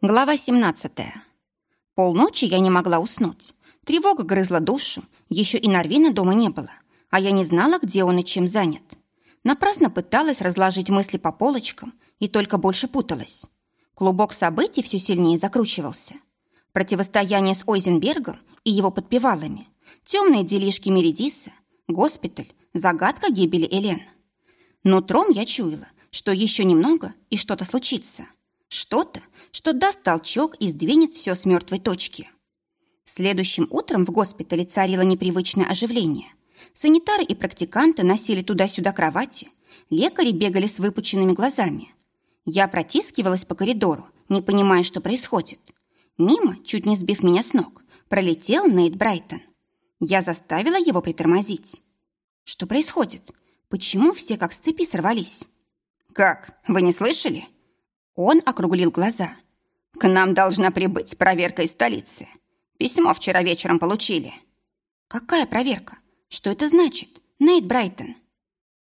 Глава 17. Полночи я не могла уснуть. Тревога грызла душу, еще и Норвина дома не было, а я не знала, где он и чем занят. Напрасно пыталась разложить мысли по полочкам и только больше путалась. Клубок событий все сильнее закручивался. Противостояние с Ойзенбергом и его подпевалами, темные делишки Меридиса, госпиталь, загадка гибели Элен. Нутром я чуяла, что еще немного и что-то случится. Что-то, что даст толчок и сдвинет все с мертвой точки. Следующим утром в госпитале царило непривычное оживление. Санитары и практиканты носили туда-сюда кровати, лекари бегали с выпученными глазами. Я протискивалась по коридору, не понимая, что происходит. Мимо, чуть не сбив меня с ног, пролетел Нейт Брайтон. Я заставила его притормозить. Что происходит? Почему все как с цепи сорвались? «Как? Вы не слышали?» Он округлил глаза. «К нам должна прибыть проверка из столицы. Письмо вчера вечером получили». «Какая проверка? Что это значит? Нейт Брайтон?»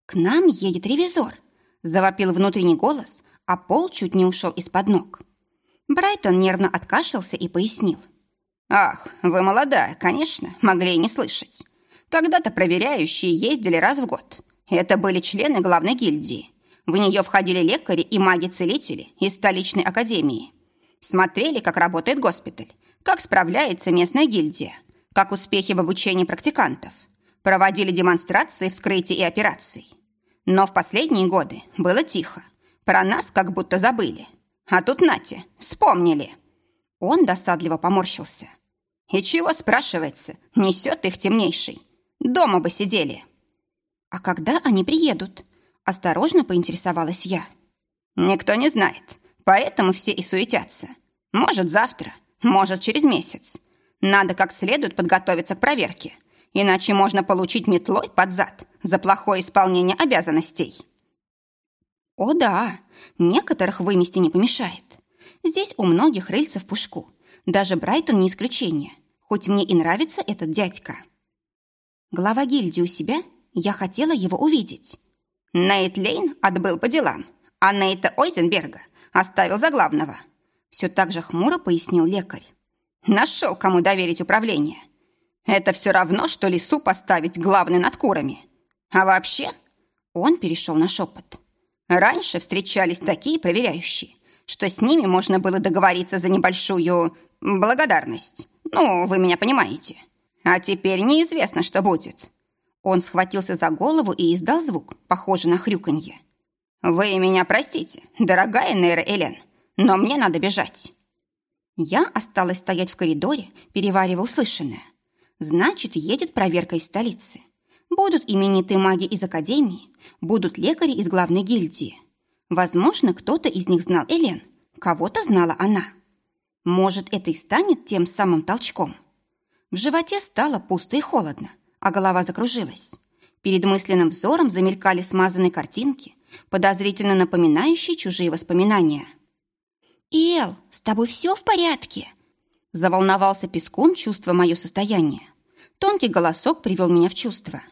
«К нам едет ревизор», – завопил внутренний голос, а пол чуть не ушел из-под ног. Брайтон нервно откашлялся и пояснил. «Ах, вы молодая, конечно, могли и не слышать. Когда-то проверяющие ездили раз в год. Это были члены главной гильдии. В нее входили лекари и маги-целители из столичной академии. Смотрели, как работает госпиталь, как справляется местная гильдия, как успехи в обучении практикантов. Проводили демонстрации вскрытий и операций. Но в последние годы было тихо. Про нас как будто забыли. А тут нате, вспомнили. Он досадливо поморщился. И чего, спрашивается, несет их темнейший? Дома бы сидели. А когда они приедут? Осторожно поинтересовалась я. Никто не знает, поэтому все и суетятся. Может, завтра, может, через месяц. Надо как следует подготовиться к проверке, иначе можно получить метлой под зад за плохое исполнение обязанностей. О да, некоторых вымести не помешает. Здесь у многих рыльца в пушку. Даже Брайтон не исключение, хоть мне и нравится этот дядька. Глава гильдии у себя, я хотела его увидеть. Нейт Лейн отбыл по делам, а Нейта Ойзенберга оставил за главного. Все так же хмуро пояснил лекарь. Нашел, кому доверить управление. Это все равно, что лису поставить главный над курами. А вообще, он перешел на шепот. Раньше встречались такие проверяющие, что с ними можно было договориться за небольшую благодарность. Ну, вы меня понимаете. А теперь неизвестно, что будет. Он схватился за голову и издал звук, похожий на хрюканье. «Вы меня простите, дорогая Нейра Элен, но мне надо бежать». Я осталась стоять в коридоре, переваривая услышанное. Значит, едет проверка из столицы. Будут именитые маги из академии, будут лекари из главной гильдии. Возможно, кто-то из них знал Элен, кого-то знала она. Может, это и станет тем самым толчком. В животе стало пусто и холодно а голова закружилась. Перед мысленным взором замелькали смазанные картинки, подозрительно напоминающие чужие воспоминания. «Эл, с тобой все в порядке?» Заволновался пескун, чувствуя мое состояние. Тонкий голосок привел меня в чувство.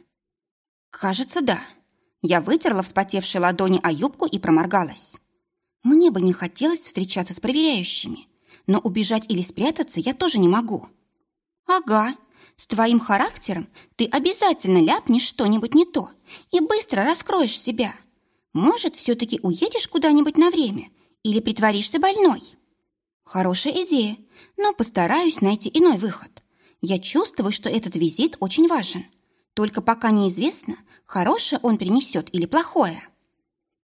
«Кажется, да». Я вытерла вспотевшие ладони о юбку и проморгалась. Мне бы не хотелось встречаться с проверяющими, но убежать или спрятаться я тоже не могу. «Ага, с твоим характером ты обязательно ляпнешь что-нибудь не то и быстро раскроешь себя. Может, все-таки уедешь куда-нибудь на время или притворишься больной? Хорошая идея, но постараюсь найти иной выход. Я чувствую, что этот визит очень важен. Только пока неизвестно, хорошее он принесет или плохое.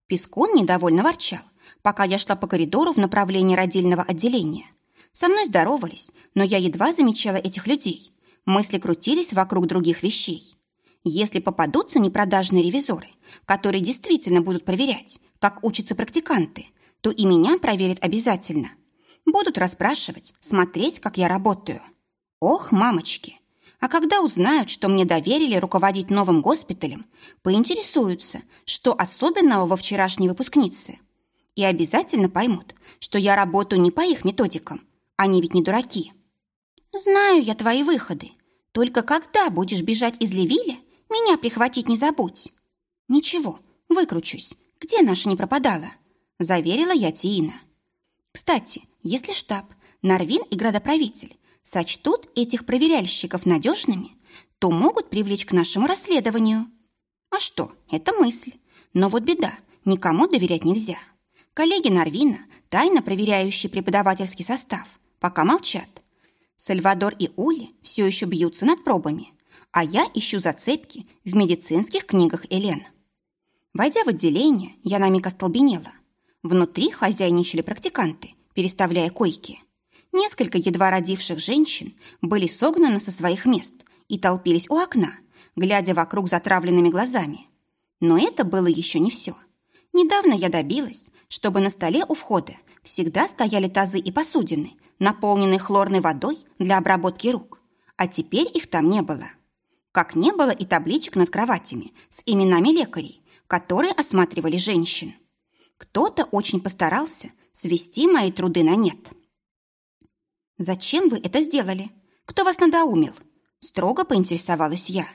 Пескун недовольно ворчал, пока я шла по коридору в направлении родильного отделения. Со мной здоровались, но я едва замечала этих людей. Мысли крутились вокруг других вещей. Если попадутся непродажные ревизоры, которые действительно будут проверять, как учатся практиканты, то и меня проверят обязательно. Будут расспрашивать, смотреть, как я работаю. Ох, мамочки! А когда узнают, что мне доверили руководить новым госпиталем, поинтересуются, что особенного во вчерашней выпускнице. И обязательно поймут, что я работаю не по их методикам. Они ведь не дураки. «Знаю я твои выходы. Только когда будешь бежать из Левиля, меня прихватить не забудь». «Ничего, выкручусь. Где наша не пропадала?» – заверила я Тиина. Кстати, если штаб, Нарвин и градоправитель сочтут этих проверяльщиков надежными, то могут привлечь к нашему расследованию. А что, это мысль. Но вот беда, никому доверять нельзя. Коллеги Нарвина, тайно проверяющие преподавательский состав, пока молчат. Сальвадор и Ули все еще бьются над пробами, а я ищу зацепки в медицинских книгах Элен. Войдя в отделение, я на миг остолбенела. Внутри хозяйничали практиканты, переставляя койки. Несколько едва родивших женщин были согнаны со своих мест и толпились у окна, глядя вокруг затравленными глазами. Но это было еще не все. Недавно я добилась, чтобы на столе у входа всегда стояли тазы и посудины, наполненные хлорной водой для обработки рук, а теперь их там не было. Как не было и табличек над кроватями с именами лекарей, которые осматривали женщин. Кто-то очень постарался свести мои труды на нет. «Зачем вы это сделали? Кто вас надоумил?» Строго поинтересовалась я.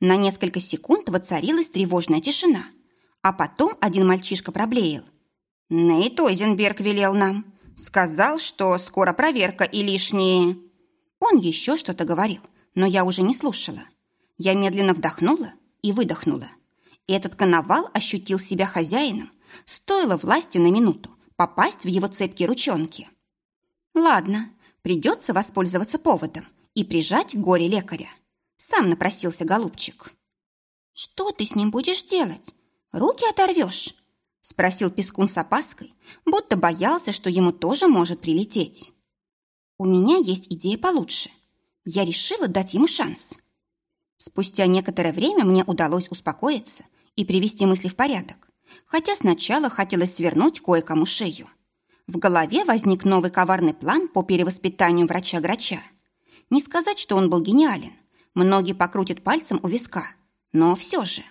На несколько секунд воцарилась тревожная тишина, а потом один мальчишка проблеял. «Нейт Ойзенберг велел нам. Сказал, что скоро проверка и лишние...» Он еще что-то говорил, но я уже не слушала. Я медленно вдохнула и выдохнула. Этот коновал ощутил себя хозяином, стоило власти на минуту попасть в его цепкие ручонки. Ладно, придется воспользоваться поводом и прижать горе лекаря. Сам напросился голубчик. «Что ты с ним будешь делать? Руки оторвешь?» Спросил Пескун с опаской, будто боялся, что ему тоже может прилететь. «У меня есть идея получше. Я решила дать ему шанс». Спустя некоторое время мне удалось успокоиться и привести мысли в порядок, хотя сначала хотелось свернуть кое-кому шею. В голове возник новый коварный план по перевоспитанию врача-грача. Не сказать, что он был гениален. Многие покрутят пальцем у виска. Но все же.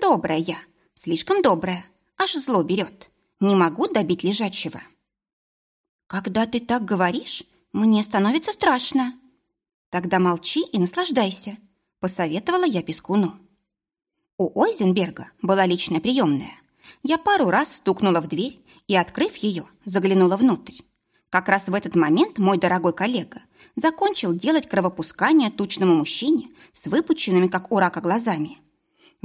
Добрая я. Слишком добрая. Аж зло берет. Не могу добить лежачего. Когда ты так говоришь, мне становится страшно. Тогда молчи и наслаждайся, посоветовала я Пескуну. У Ойзенберга была личная приемная. Я пару раз стукнула в дверь и, открыв ее, заглянула внутрь. Как раз в этот момент мой дорогой коллега закончил делать кровопускание тучному мужчине с выпученными, как у рака, глазами.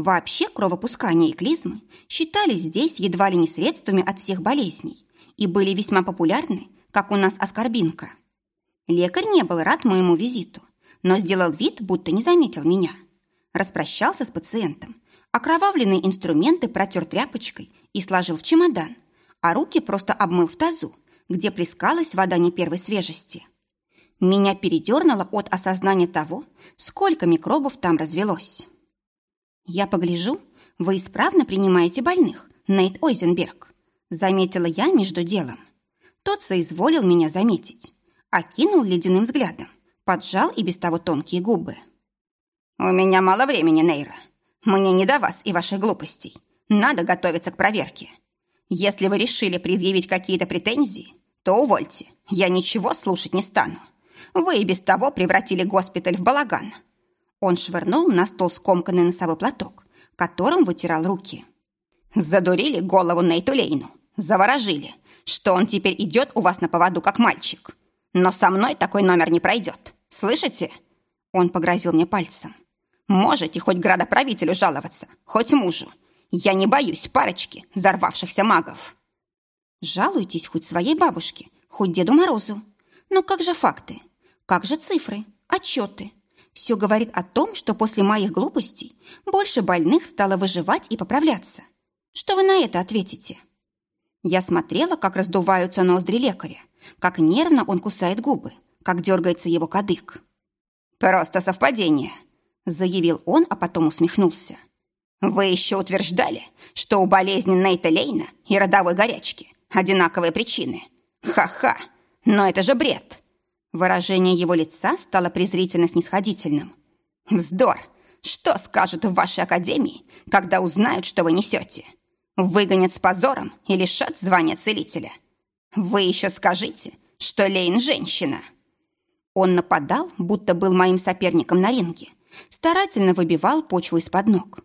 Вообще кровопускание и клизмы считались здесь едва ли не средствами от всех болезней и были весьма популярны, как у нас аскорбинка. Лекарь не был рад моему визиту, но сделал вид, будто не заметил меня. Распрощался с пациентом, окровавленные инструменты протер тряпочкой и сложил в чемодан, а руки просто обмыл в тазу, где плескалась вода не первой свежести. Меня передернуло от осознания того, сколько микробов там развелось. «Я погляжу, вы исправно принимаете больных, Нейт Ойзенберг», заметила я между делом. Тот соизволил меня заметить, окинул ледяным взглядом, поджал и без того тонкие губы. «У меня мало времени, Нейра. Мне не до вас и ваших глупостей. Надо готовиться к проверке. Если вы решили предъявить какие-то претензии, то увольте. Я ничего слушать не стану. Вы и без того превратили госпиталь в балаган». Он швырнул на стол скомканный носовой платок, которым вытирал руки. «Задурили голову Нейту Лейну. Заворожили, что он теперь идет у вас на поводу, как мальчик. Но со мной такой номер не пройдет. Слышите?» Он погрозил мне пальцем. «Можете хоть градоправителю жаловаться, хоть мужу. Я не боюсь парочки взорвавшихся магов. Жалуйтесь хоть своей бабушке, хоть Деду Морозу. Но как же факты? Как же цифры, отчеты? Все говорит о том, что после моих глупостей больше больных стало выживать и поправляться. Что вы на это ответите? Я смотрела, как раздуваются ноздри лекаря, как нервно он кусает губы, как дергается его кадык. «Просто совпадение», — заявил он, а потом усмехнулся. Вы еще утверждали, что у болезни Нейта Лейна и родовой горячки одинаковые причины. Ха-ха, но это же бред. Выражение его лица стало презрительно-снисходительным. Вздор! Что скажут в вашей академии, когда узнают, что вы несете? Выгонят с позором и лишат звания целителя. Вы еще скажите, что Лейн – женщина. Он нападал, будто был моим соперником на ринге, старательно выбивал почву из-под ног.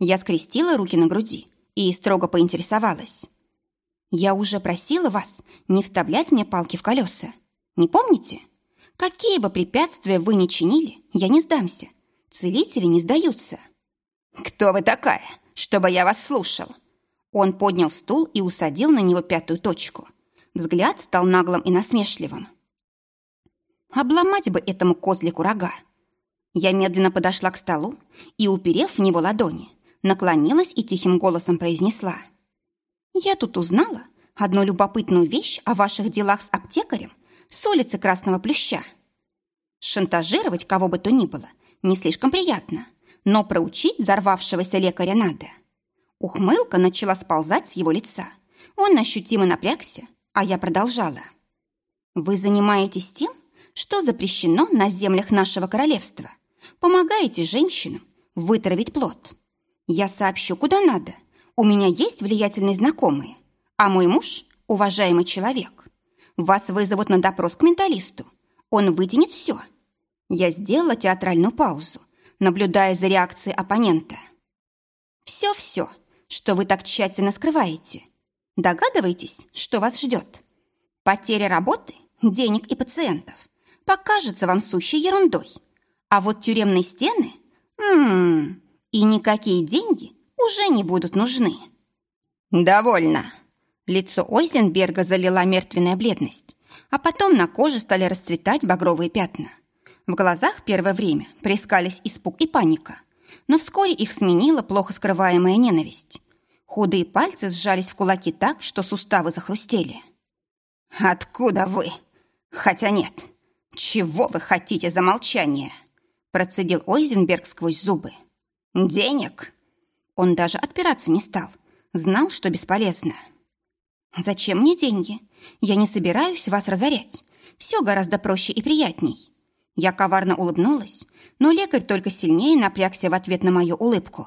Я скрестила руки на груди и строго поинтересовалась. Я уже просила вас не вставлять мне палки в колеса. Не помните? Какие бы препятствия вы ни чинили, я не сдамся. Целители не сдаются. Кто вы такая, чтобы я вас слушал? Он поднял стул и усадил на него пятую точку. Взгляд стал наглым и насмешливым. Обломать бы этому козлику рога. Я медленно подошла к столу и, уперев в него ладони, наклонилась и тихим голосом произнесла. «Я тут узнала одну любопытную вещь о ваших делах с аптекарем с улицы Красного Плюща. Шантажировать кого бы то ни было не слишком приятно, но проучить взорвавшегося лекаря надо». Ухмылка начала сползать с его лица. Он ощутимо напрягся, а я продолжала. «Вы занимаетесь тем, что запрещено на землях нашего королевства – Помогаете женщинам вытравить плод. Я сообщу, куда надо. У меня есть влиятельные знакомые, а мой муж – уважаемый человек. Вас вызовут на допрос к менталисту. Он вытянет все. Я сделала театральную паузу, наблюдая за реакцией оппонента. Все-все, что вы так тщательно скрываете. Догадываетесь, что вас ждет? Потеря работы, денег и пациентов покажется вам сущей ерундой – а вот тюремные стены... Ммм... И никакие деньги уже не будут нужны. Довольно. Лицо Ойзенберга залила мертвенная бледность, а потом на коже стали расцветать багровые пятна. В глазах первое время плескались испуг и паника, но вскоре их сменила плохо скрываемая ненависть. Худые пальцы сжались в кулаки так, что суставы захрустели. «Откуда вы? Хотя нет. Чего вы хотите за молчание?» Процедил Ойзенберг сквозь зубы. «Денег?» Он даже отпираться не стал. Знал, что бесполезно. «Зачем мне деньги? Я не собираюсь вас разорять. Все гораздо проще и приятней». Я коварно улыбнулась, но лекарь только сильнее напрягся в ответ на мою улыбку.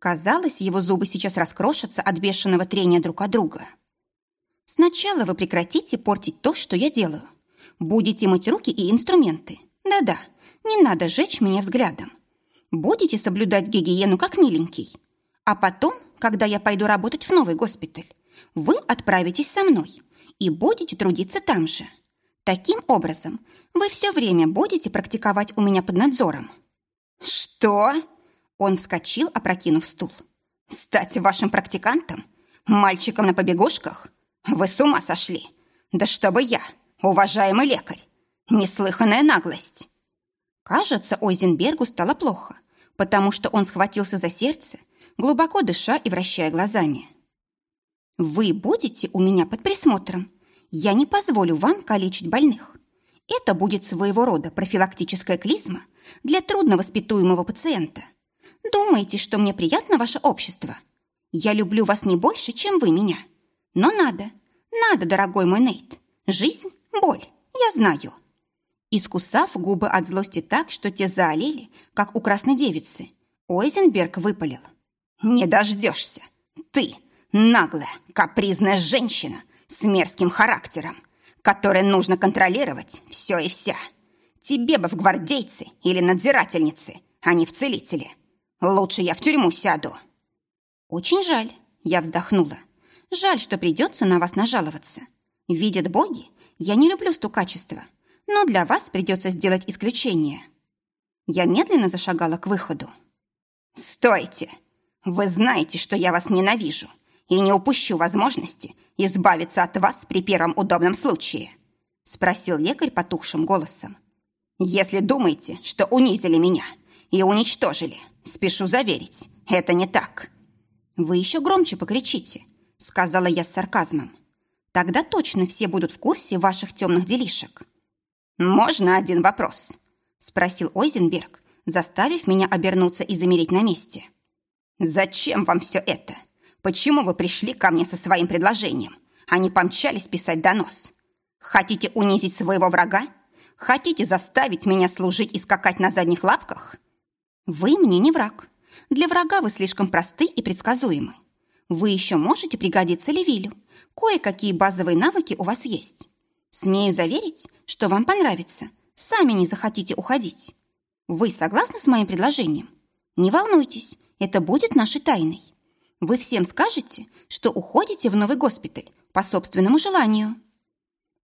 Казалось, его зубы сейчас раскрошатся от бешеного трения друг от друга. «Сначала вы прекратите портить то, что я делаю. Будете мыть руки и инструменты. Да-да, не надо жечь меня взглядом. Будете соблюдать гигиену как миленький. А потом, когда я пойду работать в новый госпиталь, вы отправитесь со мной и будете трудиться там же. Таким образом, вы все время будете практиковать у меня под надзором». «Что?» Он вскочил, опрокинув стул. «Стать вашим практикантом? Мальчиком на побегушках? Вы с ума сошли? Да чтобы я, уважаемый лекарь! Неслыханная наглость!» Кажется, Ойзенбергу стало плохо, потому что он схватился за сердце, глубоко дыша и вращая глазами. «Вы будете у меня под присмотром. Я не позволю вам калечить больных. Это будет своего рода профилактическая клизма для трудновоспитуемого пациента. Думаете, что мне приятно ваше общество? Я люблю вас не больше, чем вы меня. Но надо, надо, дорогой мой Нейт. Жизнь – боль, я знаю» искусав губы от злости так, что те заолели, как у красной девицы. Ойзенберг выпалил. «Не дождешься! Ты, наглая, капризная женщина с мерзким характером, которой нужно контролировать все и вся. Тебе бы в гвардейцы или надзирательницы, а не в целители. Лучше я в тюрьму сяду». «Очень жаль», — я вздохнула. «Жаль, что придется на вас нажаловаться. Видят боги, я не люблю стукачество но для вас придется сделать исключение». Я медленно зашагала к выходу. «Стойте! Вы знаете, что я вас ненавижу и не упущу возможности избавиться от вас при первом удобном случае», спросил лекарь потухшим голосом. «Если думаете, что унизили меня и уничтожили, спешу заверить, это не так». «Вы еще громче покричите», сказала я с сарказмом. «Тогда точно все будут в курсе ваших темных делишек». «Можно один вопрос?» – спросил Ойзенберг, заставив меня обернуться и замереть на месте. «Зачем вам все это? Почему вы пришли ко мне со своим предложением, а не помчались писать донос? Хотите унизить своего врага? Хотите заставить меня служить и скакать на задних лапках?» «Вы мне не враг. Для врага вы слишком просты и предсказуемы. Вы еще можете пригодиться Левилю. Кое-какие базовые навыки у вас есть. Смею заверить, что вам понравится. Сами не захотите уходить. Вы согласны с моим предложением? Не волнуйтесь, это будет нашей тайной. Вы всем скажете, что уходите в новый госпиталь по собственному желанию».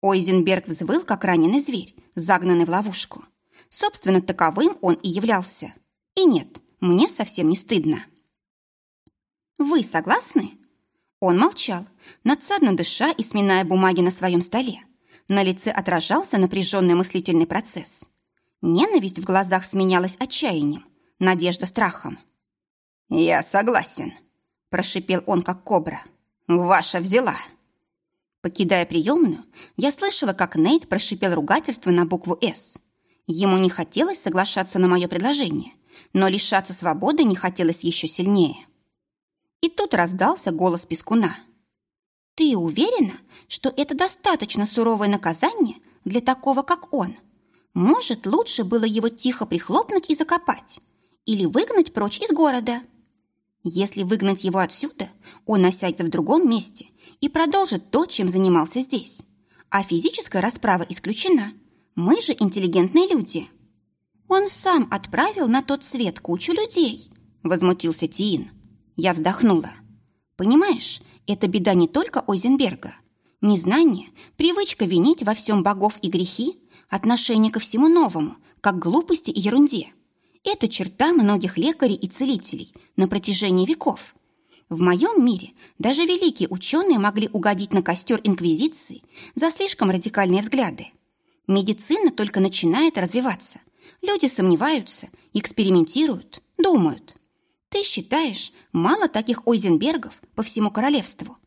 Ойзенберг взвыл, как раненый зверь, загнанный в ловушку. Собственно, таковым он и являлся. И нет, мне совсем не стыдно. «Вы согласны?» Он молчал, надсадно дыша и сминая бумаги на своем столе. На лице отражался напряженный мыслительный процесс. Ненависть в глазах сменялась отчаянием, надежда страхом. «Я согласен», – прошипел он, как кобра. «Ваша взяла». Покидая приемную, я слышала, как Нейт прошипел ругательство на букву «С». Ему не хотелось соглашаться на мое предложение, но лишаться свободы не хотелось еще сильнее. И тут раздался голос Пескуна. «Ты уверена, что это достаточно суровое наказание для такого, как он? Может, лучше было его тихо прихлопнуть и закопать? Или выгнать прочь из города?» Если выгнать его отсюда, он осядет в другом месте и продолжит то, чем занимался здесь. А физическая расправа исключена. Мы же интеллигентные люди. Он сам отправил на тот свет кучу людей, возмутился Тиин. Я вздохнула. Понимаешь, это беда не только Ойзенберга. Незнание, привычка винить во всем богов и грехи, отношение ко всему новому, как глупости и ерунде. Это черта многих лекарей и целителей на протяжении веков. В моем мире даже великие ученые могли угодить на костер Инквизиции за слишком радикальные взгляды. Медицина только начинает развиваться. Люди сомневаются, экспериментируют, думают. Ты считаешь, мало таких Ойзенбергов по всему королевству?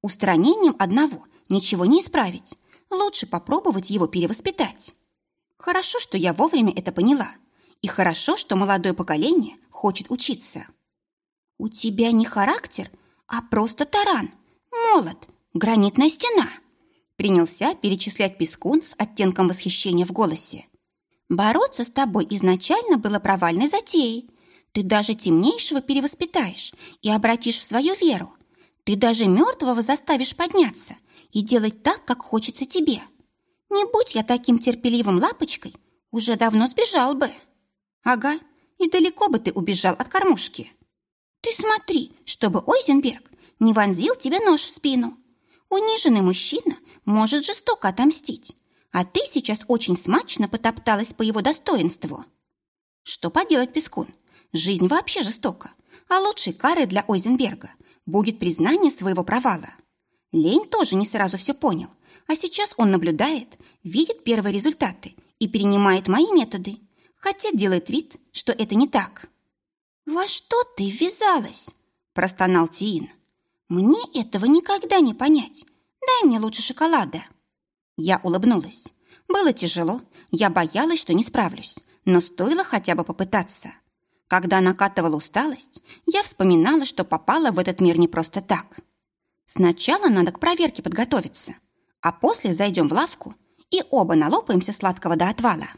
Устранением одного ничего не исправить. Лучше попробовать его перевоспитать. Хорошо, что я вовремя это поняла. И хорошо, что молодое поколение хочет учиться. У тебя не характер, а просто таран, молот, гранитная стена. Принялся перечислять Пескун с оттенком восхищения в голосе. Бороться с тобой изначально было провальной затеей, ты даже темнейшего перевоспитаешь и обратишь в свою веру. Ты даже мертвого заставишь подняться и делать так, как хочется тебе. Не будь я таким терпеливым лапочкой, уже давно сбежал бы. Ага, и далеко бы ты убежал от кормушки. Ты смотри, чтобы Ойзенберг не вонзил тебе нож в спину. Униженный мужчина может жестоко отомстить, а ты сейчас очень смачно потопталась по его достоинству. Что поделать, Пескун? Жизнь вообще жестока, а лучшей карой для Ойзенберга будет признание своего провала. Лень тоже не сразу все понял, а сейчас он наблюдает, видит первые результаты и перенимает мои методы, хотя делает вид, что это не так. «Во что ты ввязалась?» – простонал Тиин. «Мне этого никогда не понять. Дай мне лучше шоколада». Я улыбнулась. Было тяжело, я боялась, что не справлюсь, но стоило хотя бы попытаться. Когда накатывала усталость, я вспоминала, что попала в этот мир не просто так. Сначала надо к проверке подготовиться, а после зайдем в лавку и оба налопаемся сладкого до отвала.